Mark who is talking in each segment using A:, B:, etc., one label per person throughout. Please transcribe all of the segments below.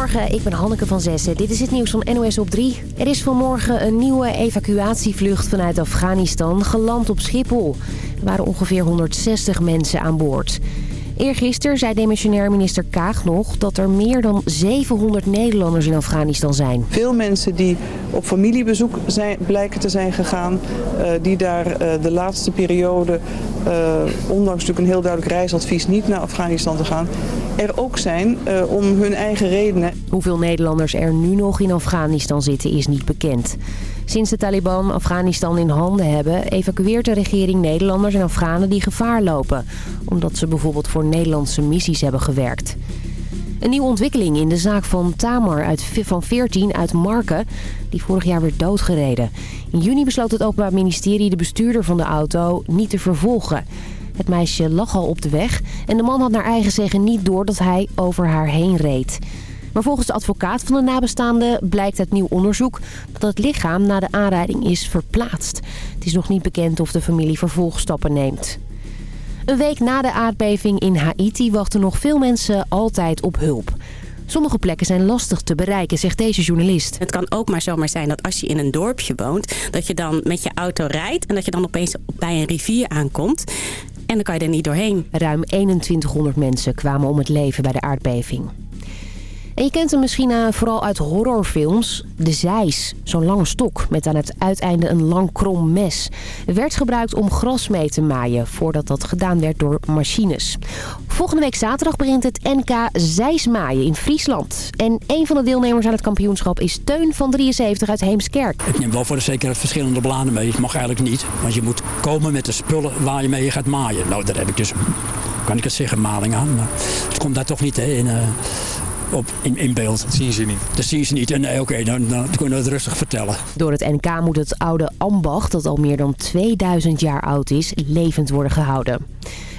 A: Goedemorgen, ik ben Hanneke van Zessen. Dit is het nieuws van NOS op 3. Er is vanmorgen een nieuwe evacuatievlucht vanuit Afghanistan geland op Schiphol. Er waren ongeveer 160 mensen aan boord. Eergisteren zei demissionair minister Kaag nog dat er meer dan 700 Nederlanders in Afghanistan zijn.
B: Veel mensen die op familiebezoek zijn, blijken te zijn gegaan, uh, die daar uh, de laatste periode, uh, ondanks natuurlijk een heel duidelijk reisadvies, niet naar Afghanistan te gaan, er ook zijn om hun eigen redenen.
A: Hoeveel Nederlanders er nu nog in Afghanistan zitten is niet bekend. Sinds de Taliban Afghanistan in handen hebben... evacueert de regering Nederlanders en Afghanen die gevaar lopen. Omdat ze bijvoorbeeld voor Nederlandse missies hebben gewerkt. Een nieuwe ontwikkeling in de zaak van Tamar uit, van 14 uit Marken... die vorig jaar werd doodgereden. In juni besloot het Openbaar Ministerie de bestuurder van de auto niet te vervolgen. Het meisje lag al op de weg en de man had naar eigen zeggen niet door dat hij over haar heen reed. Maar volgens de advocaat van de nabestaanden blijkt uit nieuw onderzoek dat het lichaam na de aanrijding is verplaatst. Het is nog niet bekend of de familie vervolgstappen neemt. Een week na de aardbeving in Haiti wachten nog veel mensen altijd op hulp. Sommige plekken zijn lastig te bereiken, zegt deze journalist.
C: Het kan ook maar zomaar zijn dat als je in een dorpje woont... dat je dan met je auto rijdt en dat je dan opeens bij een rivier aankomt. En dan kan je er niet doorheen.
A: Ruim 2100 mensen kwamen om het leven bij de aardbeving. En je kent hem misschien uh, vooral uit horrorfilms. De zeis, zo'n lange stok met aan het uiteinde een lang krom mes. werd gebruikt om gras mee te maaien voordat dat gedaan werd door machines. Volgende week zaterdag begint het NK Zeismaaien in Friesland. En een van de deelnemers aan het kampioenschap is Teun van 73 uit Heemskerk.
D: Ik neem wel voor de zekerheid verschillende bladen mee. Het mag eigenlijk niet, want je moet komen met de spullen waar je mee gaat maaien. Nou, daar heb ik dus, kan ik het zeggen, maling aan. Maar het komt daar toch niet hè, in... Uh, op, in, in beeld.
E: Dat zien ze niet.
D: Dat zien ze niet. En nee, oké, dan, dan kunnen we het rustig vertellen.
A: Door het NK moet het oude ambacht, dat al meer dan 2000 jaar oud is, levend worden gehouden.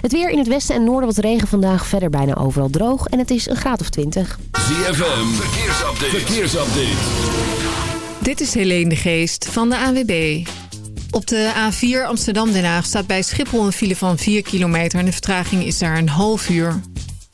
A: Het weer in het westen en noorden wat regen vandaag. Verder bijna overal droog en het is een graad of 20.
F: ZFM, verkeersupdate. verkeersupdate.
G: Dit is Helene de Geest van de ANWB. Op de A4 Amsterdam-Den Haag staat bij Schiphol een file van 4 kilometer... en de vertraging is daar een half uur.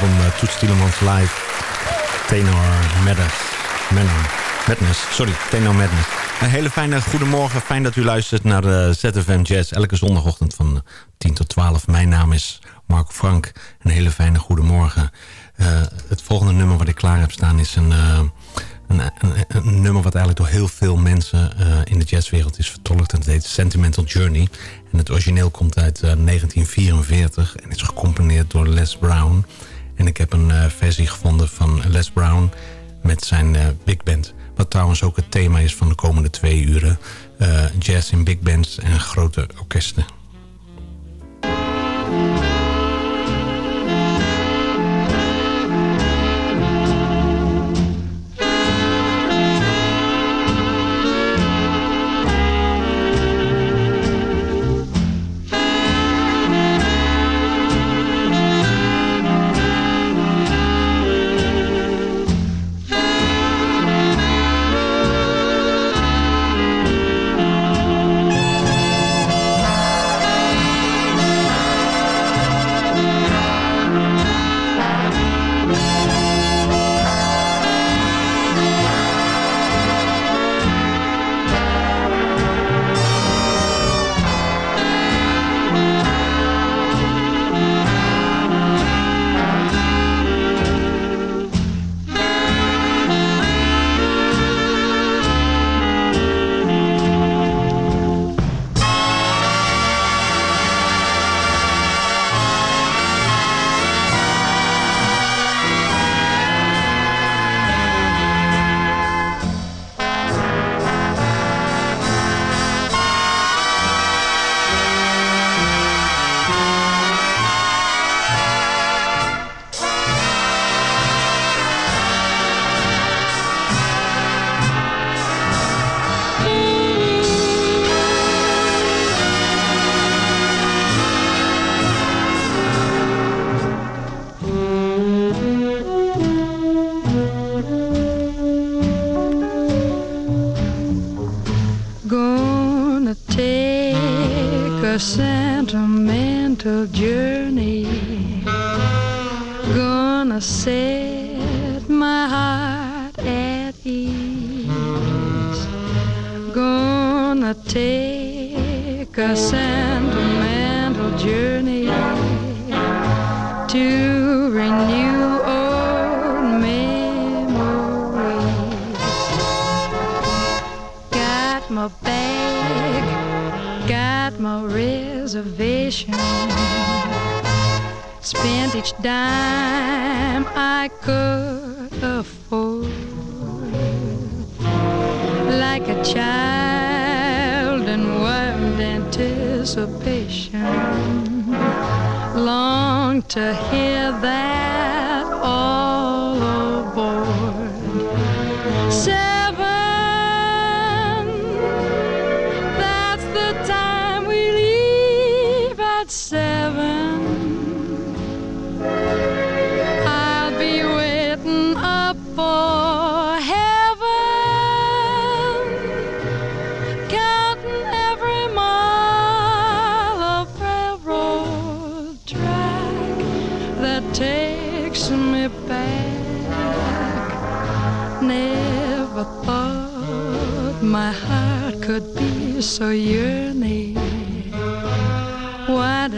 E: Album uh, Tielemans Live. Tenor Madness. Madness. Sorry, Tenor Madness. Een hele fijne goedemorgen. Fijn dat u luistert naar de ZFM Jazz. Elke zondagochtend van 10 tot 12. Mijn naam is Mark Frank. Een hele fijne goedemorgen. Uh, het volgende nummer wat ik klaar heb staan is een... Een, nummer wat eigenlijk door heel veel mensen in de jazzwereld is vertolkt. En het heet Sentimental Journey. En het origineel komt uit uh, 1944 en is gecomponeerd door Les Brown. En ik heb een uh, versie gevonden van Les Brown met zijn big band. Wat trouwens ook het thema is van de komende twee uren. jazz in big bands en grote orkesten.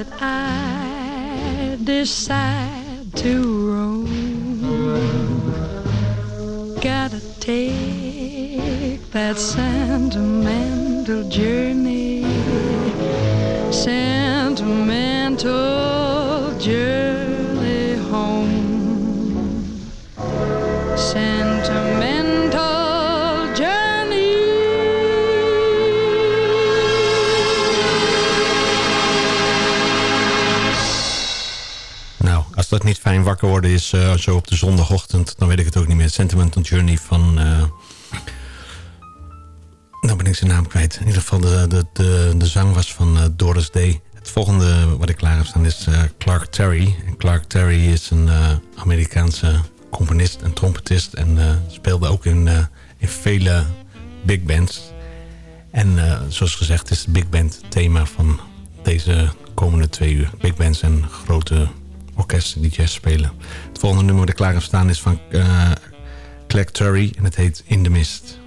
H: Did I decide to roam? Gotta take that sentimental journey. Sentimental
E: dat niet fijn wakker worden is eh, zo op de zondagochtend... dan weet ik het ook niet meer. Sentimental Journey van... eh, nou ben ik zijn naam kwijt. In ieder geval de, de, de, de zang was van eh, Doris Day. Het volgende wat ik klaar heb staan is eh, Clark Terry. Clark Terry is een eh, Amerikaanse componist en trompetist... en eh, speelde ook in, eh, in vele big bands... En eh, zoals gezegd is het big band thema van deze komende twee uur. Big bands en grote orkesten die jazz spelen. Het volgende nummer dat klaar heb staan is van uh, Clark Terry en het heet In the Mist.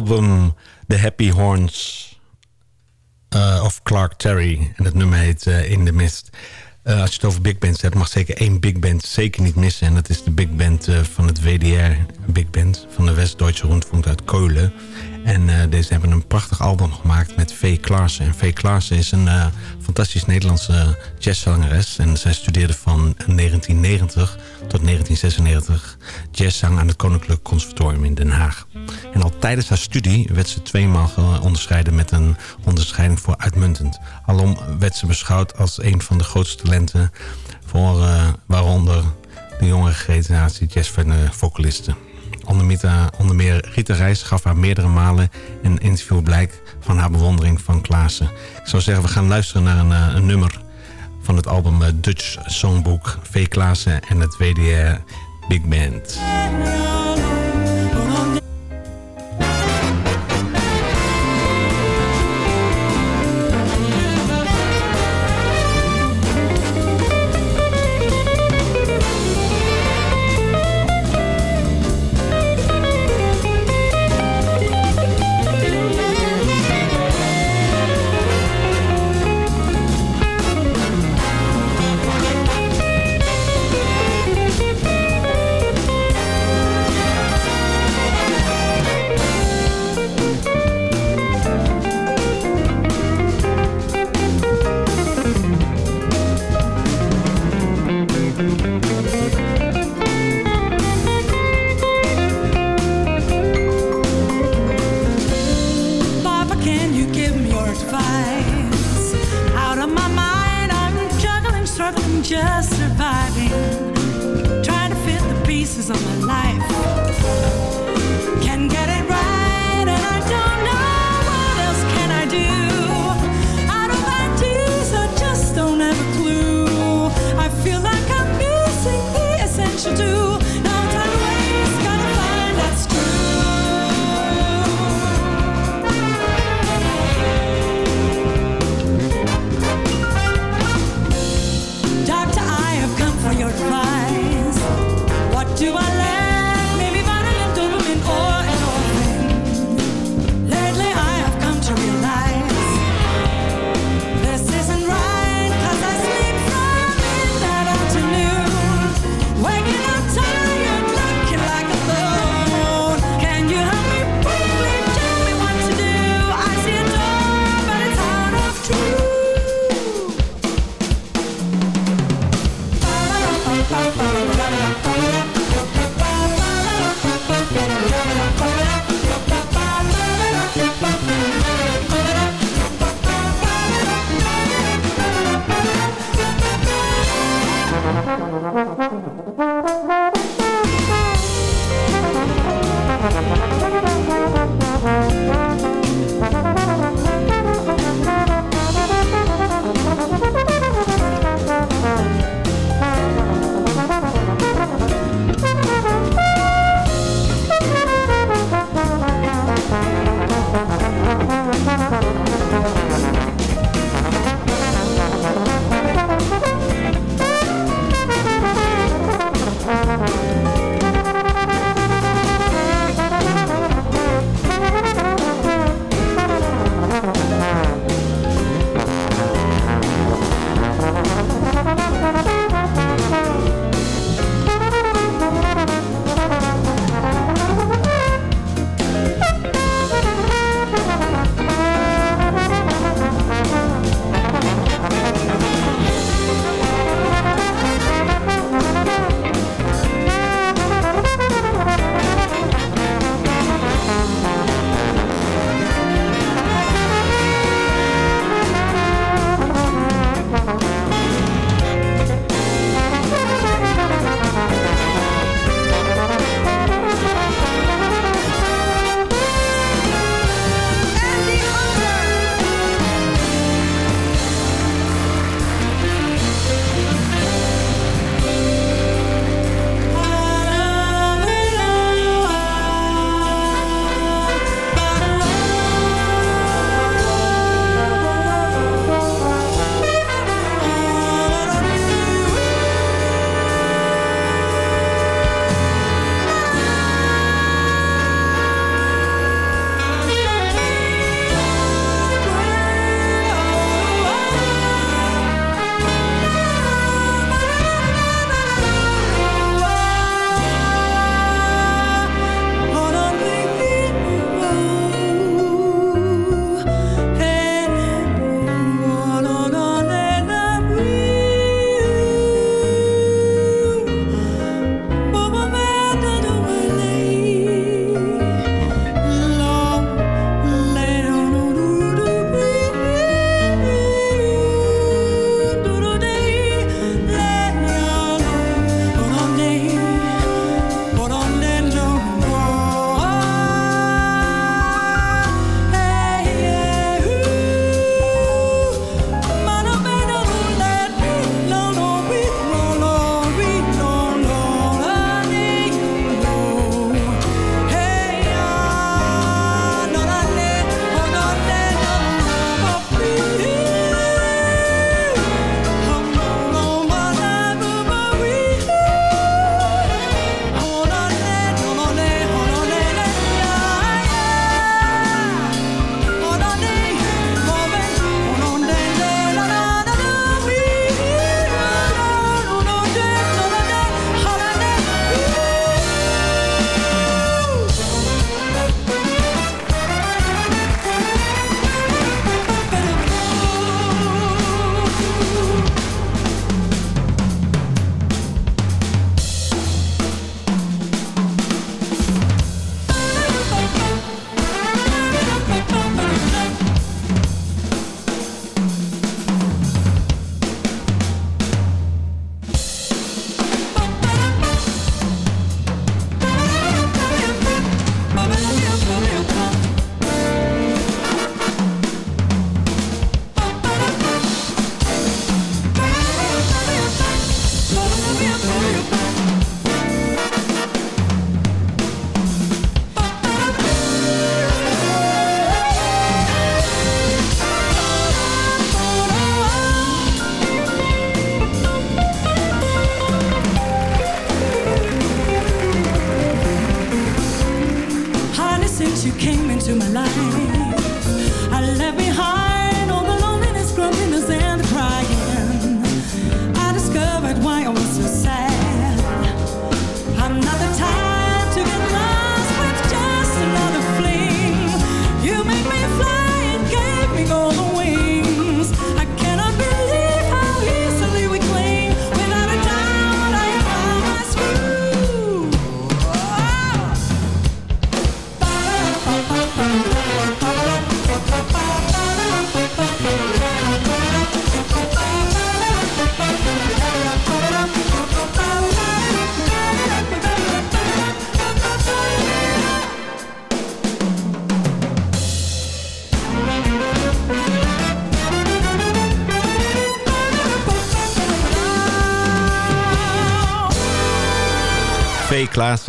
E: Album The Happy Horns uh, of Clark Terry. En het nummer heet uh, In the Mist. Uh, als je het over big bands hebt, mag zeker één big band zeker niet missen. En dat is de big band van het WDR, big band van de West-Duitse Rundfunk uit Keulen. En uh, deze hebben een prachtig album gemaakt met V. Klaassen. En V. Klaassen is een uh, fantastisch Nederlandse jazzzangeres. En zij studeerde van 1990 tot 1996 jazzzang aan het Koninklijk Conservatorium in Den Haag. En al tijdens haar studie werd ze tweemaal onderscheiden met een onderscheiding voor uitmuntend. Alom werd ze beschouwd als een van de grootste talenten voor uh, waaronder de jongere generatie jazzvocalisten. Onder meer, onder meer Rita Reis gaf haar meerdere malen een interview blijk van haar bewondering van Klaassen. Ik zou zeggen, we gaan luisteren naar een, een nummer van het album Dutch Songbook. V. Klaassen en het WDR Big Band.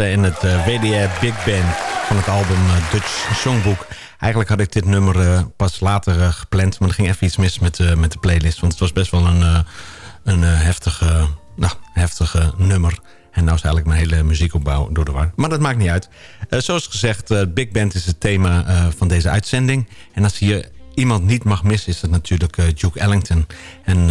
E: En het eh, WDR Big Band van het album eh, Dutch Songbook. Eigenlijk had ik dit nummer eh, pas later gepland, maar er ging even iets mis met, met de playlist. Want het was best wel een, een heftige, nou, heftige nummer. En nou is eigenlijk mijn hele muziekopbouw door de war. Maar dat maakt niet uit. Zoals gezegd, Big Band is het thema van deze uitzending. En als hier iemand niet mag missen, is dat natuurlijk Duke Ellington. En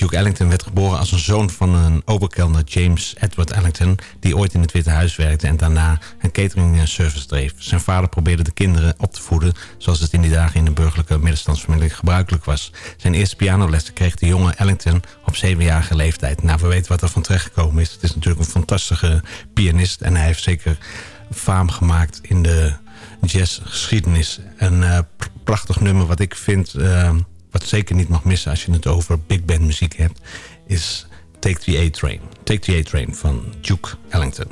E: Duke Ellington werd geboren als een zoon van een oberkelner James Edward Ellington... die ooit in het Witte Huis werkte en daarna een catering service dreef. Zijn vader probeerde de kinderen op te voeden... zoals het in die dagen in de burgerlijke middenstandsfamilie gebruikelijk was. Zijn eerste pianolessen kreeg de jonge Ellington op zevenjarige leeftijd. Nou, we weten wat er van terechtgekomen is. Het is natuurlijk een fantastische pianist... en hij heeft zeker faam gemaakt in de jazzgeschiedenis. Een eh, pr- prachtig nummer wat ik vind... eh, wat zeker niet mag missen als je het over big band muziek hebt... is Take the A-Train. Take the A-Train van Duke Ellington.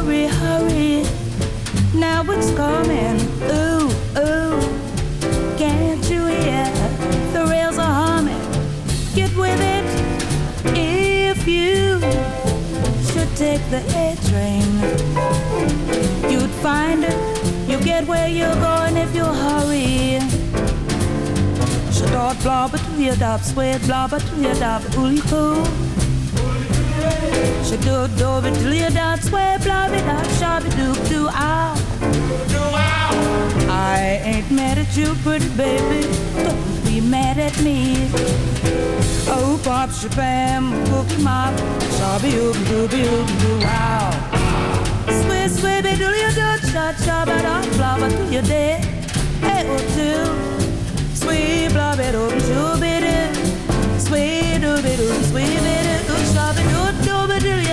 I: Hurry, hurry. Now it's coming. Ooh, ooh. Can't you hear the rails are humming? Get with it if you should take the A train. You'd find it, you get where you're going if you hurry. Shadot blobber to your dub, sweat blobber to your dub, ooly poo. Do dooby do you dance way blobby dot shabby do, doo ow. Ah. Doo ow. I ain't mad at you, pretty baby. Don't be mad at me. Oh, pop, shabam, cookie mop, shabby oop dooby oop doo ow. Sway sway be doo you doo cha cha ba da blabba to your day. Hey, oh, too. Sweet blobby doo doo be doo. Sweet doo be doo sweet.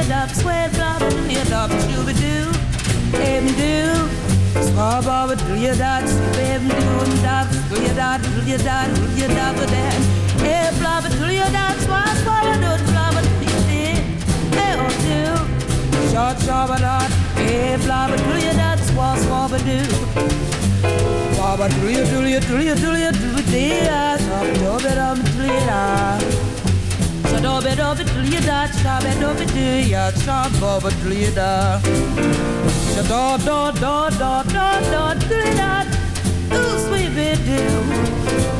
I: dub, sweat dub, near dub, scooby do, eben do, Swab over to your dot, eben doo, and dub, to your dot, to your dot, to your dot, then. Eh, blub, to your dot, swab, swab, do, blub, to your dee, eh, oh, doo. Short, short, dot, to your swab, swab, do. Swab, to your, your, your, your, your, do your, your, Do be do be do da, do be do be do da. Do do do do do do do. Ooh, sweet be do,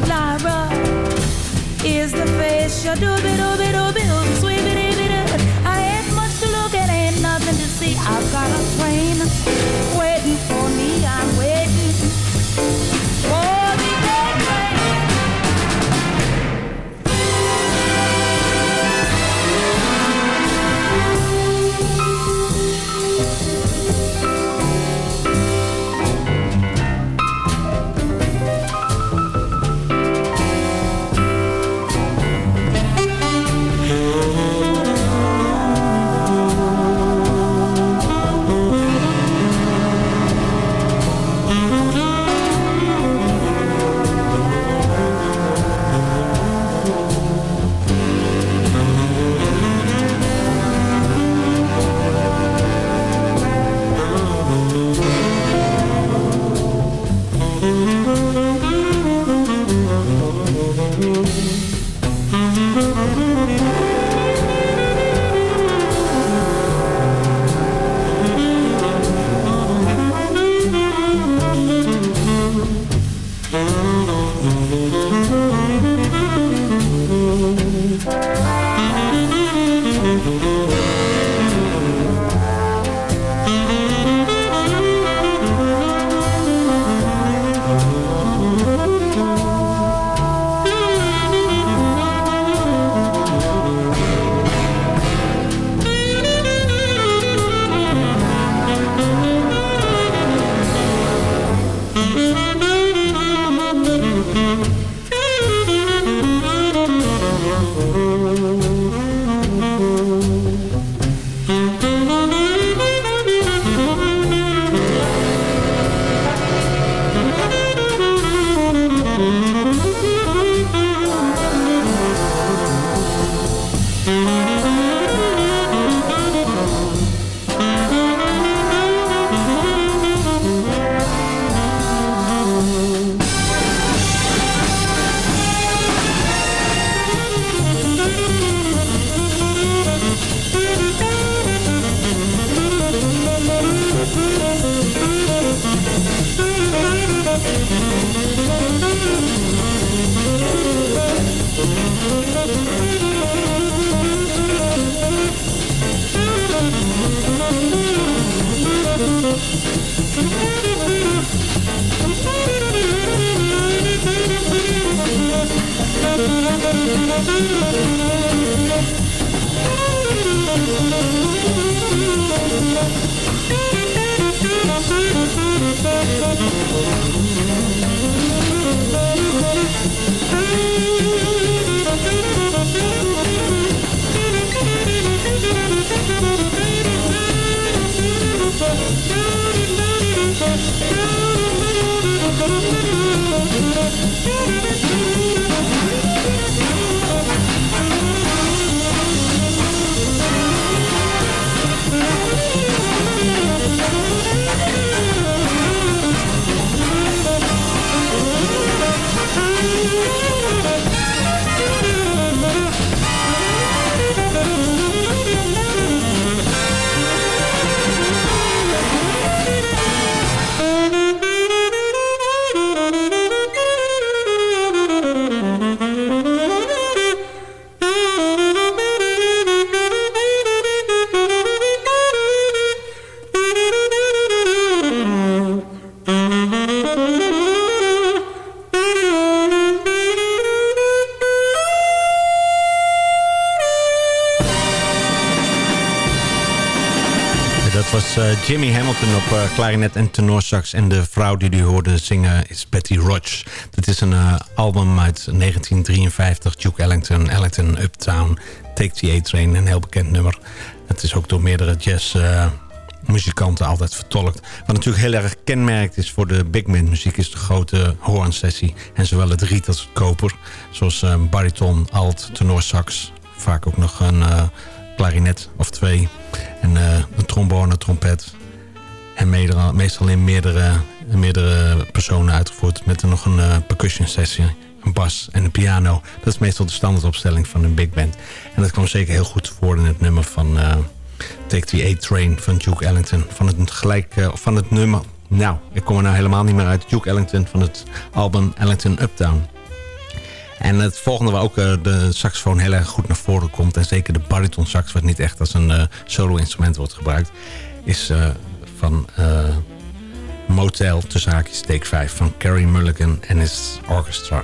I: Lyra is the face. Do be do be do be do, sweet be do be do. I ain't much to look at, ain't nothing to see. I've got a train.
E: Wait. Was eh, Jimmy Hamilton op uh, klarinet en tenorsax. En de vrouw die u hoorde zingen is Betty Roach. Dit is een eh, album uit 1953. Duke Ellington, Ellington Uptown, Take the A-Train. Een heel bekend nummer. Het is ook door meerdere jazz muzikanten altijd vertolkt. Wat natuurlijk heel erg kenmerkt is voor de big band muziek... is de grote hoornsessie en zowel het riet als het koper. Zoals bariton, alt, tenorsax. Vaak ook nog een klarinet of twee. En uh, een trombone, een trompet. En meerdere, meestal in meerdere, meerdere personen uitgevoerd... met nog een percussion sessie een bas en een piano. Dat is meestal de standaardopstelling van een big band. En dat kwam zeker heel goed voor in het nummer van uh, Take the A-Train van Duke Ellington. Van het, gelijk, van het nummer... Nou, ik kom er nou helemaal niet meer uit. Duke Ellington van het album Ellington Uptown. En het volgende waar ook uh, de saxofoon heel erg goed naar voren komt... en zeker de bariton sax, wat niet echt als een solo-instrument wordt gebruikt... is van Motel, tussen haakjes, Take 5 van Carrie Mulligan en his orchestra.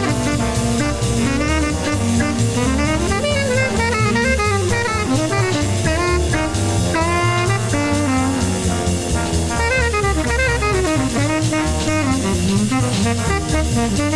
E: MUZIEK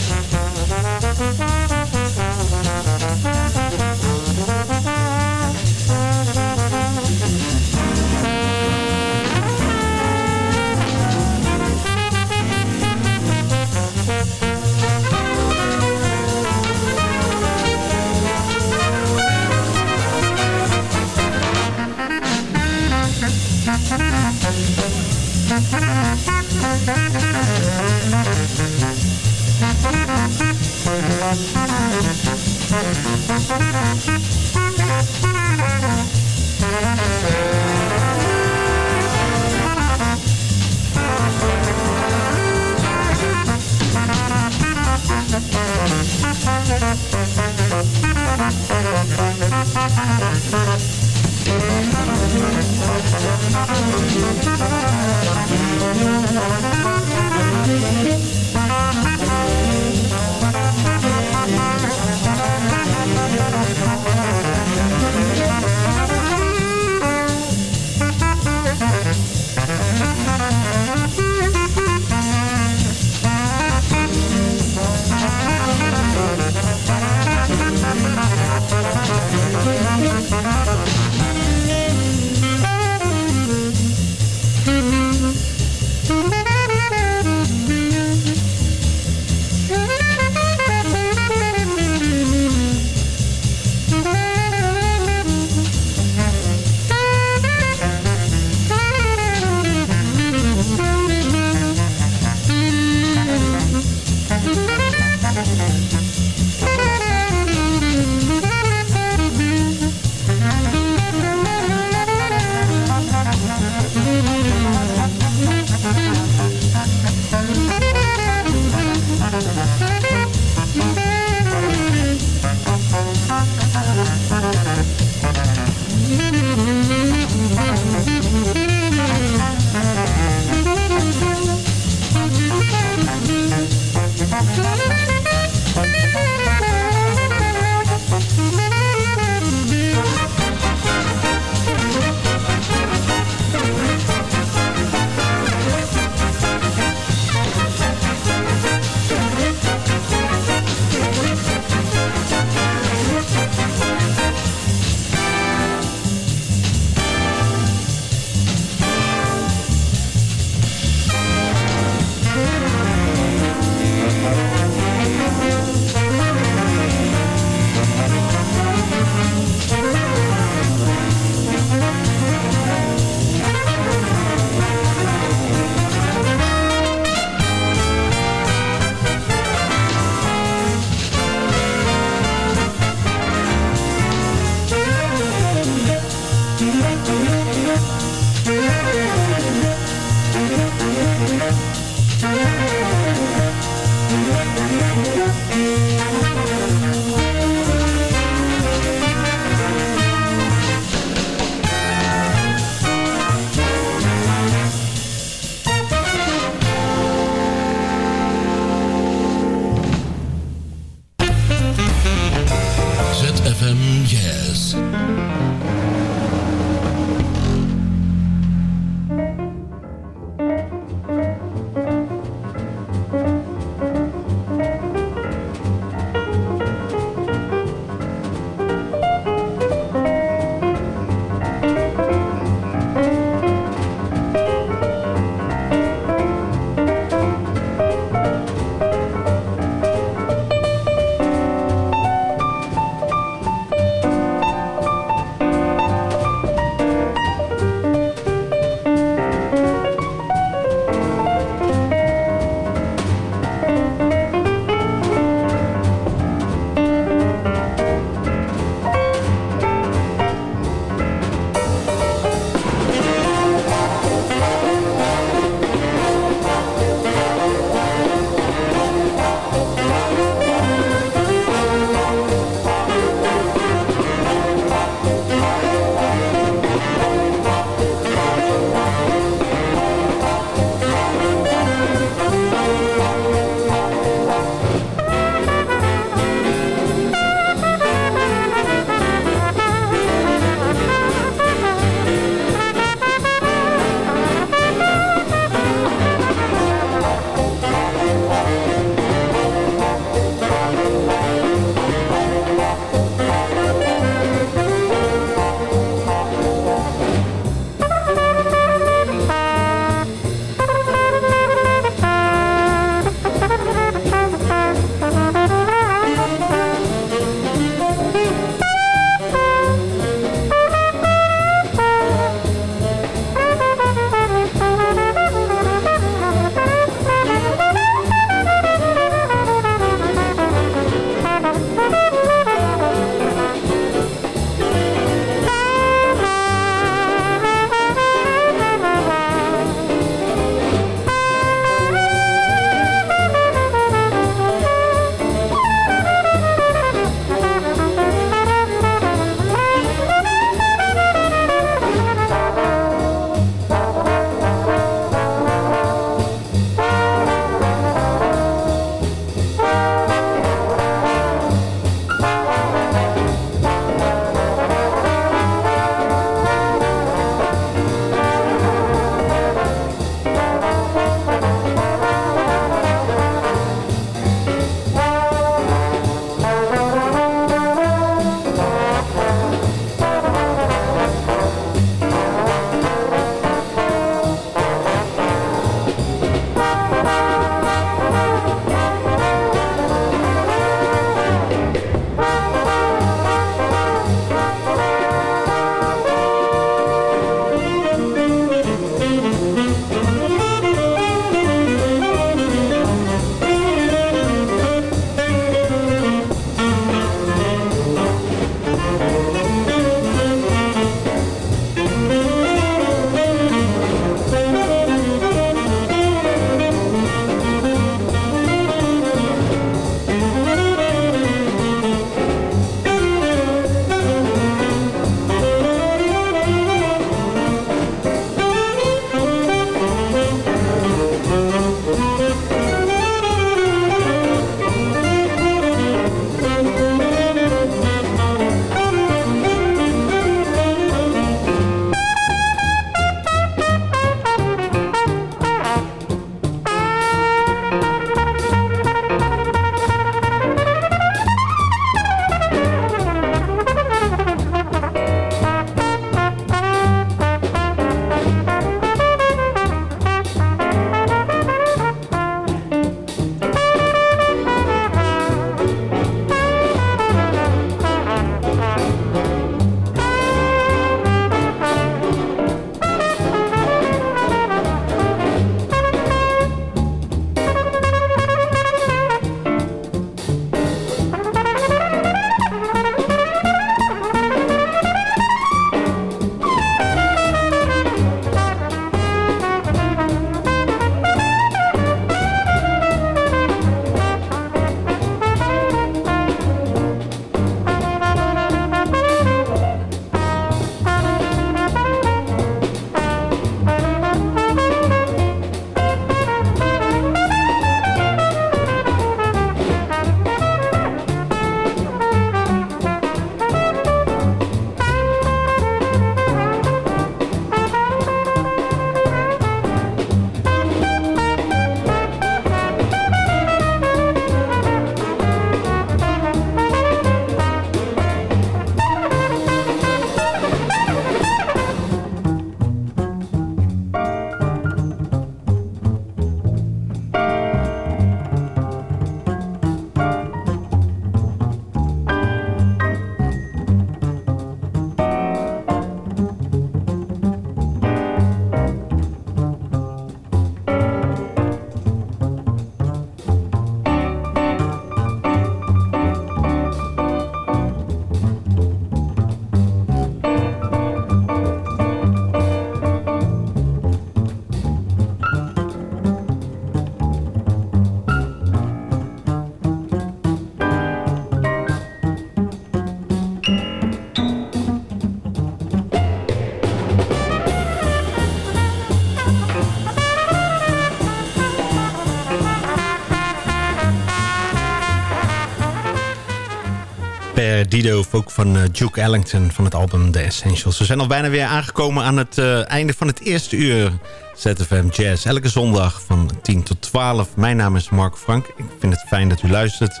E: Ook van eh, Duke Ellington van het album The Essentials. We zijn al bijna weer aangekomen aan het eh, einde van het eerste uur ZFM Jazz. Elke zondag van 10 tot 12. Mijn naam is Mark Frank. Ik vind het fijn dat u luistert.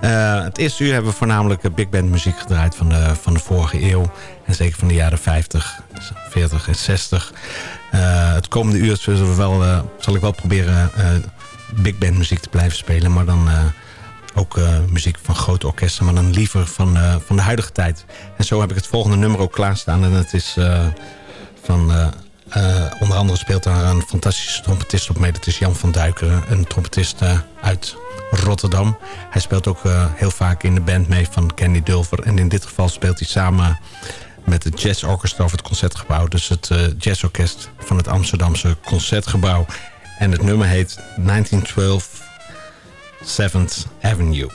E: Uh, het eerste uur hebben we voornamelijk big band muziek gedraaid van de, van de vorige eeuw. En zeker van de jaren 50, 40 en 60. Uh, het komende uur zullen we wel, zal ik wel proberen big band muziek te blijven spelen. Maar dan ook uh, muziek van grote orkesten, maar dan liever van, uh, van de huidige tijd. En zo heb ik het volgende nummer ook klaarstaan. En het is uh, van... onder andere speelt daar een fantastische trompetist op mee. Dat is Jan van Duikeren, een trompetist uit Rotterdam. Hij speelt ook heel vaak in de band mee van Candy Dulver. En in dit geval speelt hij samen met het Jazz Orchestra of het Concertgebouw. Dus het jazzorkest van het Amsterdamse Concertgebouw. En het nummer heet 1912... 7th Avenue.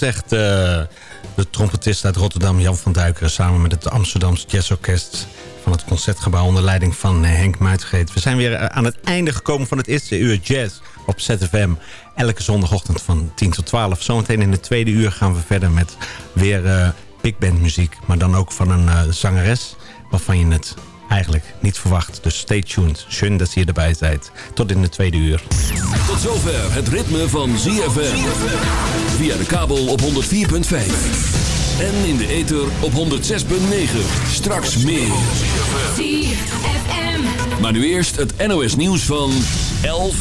E: Gezegd, eh, de trompetist uit Rotterdam, Jan van Duikeren... samen met het Amsterdamse Jazzorkest van het Concertgebouw... onder leiding van eh, Henk Muitgeet. We zijn weer eh, aan het einde gekomen van het eerste uur jazz op ZFM. Elke zondagochtend van 10 tot 12. Zometeen in de tweede uur gaan we verder met weer eh, big band muziek. Maar dan ook van een eh, zangeres waarvan je het eigenlijk niet verwacht. Dus stay tuned. Schön dat je erbij bent. Tot in de tweede uur.
F: Tot zover het ritme van ZFM. Via de kabel op 104.5. En in de ether op 106.9. Straks meer. Maar nu eerst het NOS nieuws van 11 uur.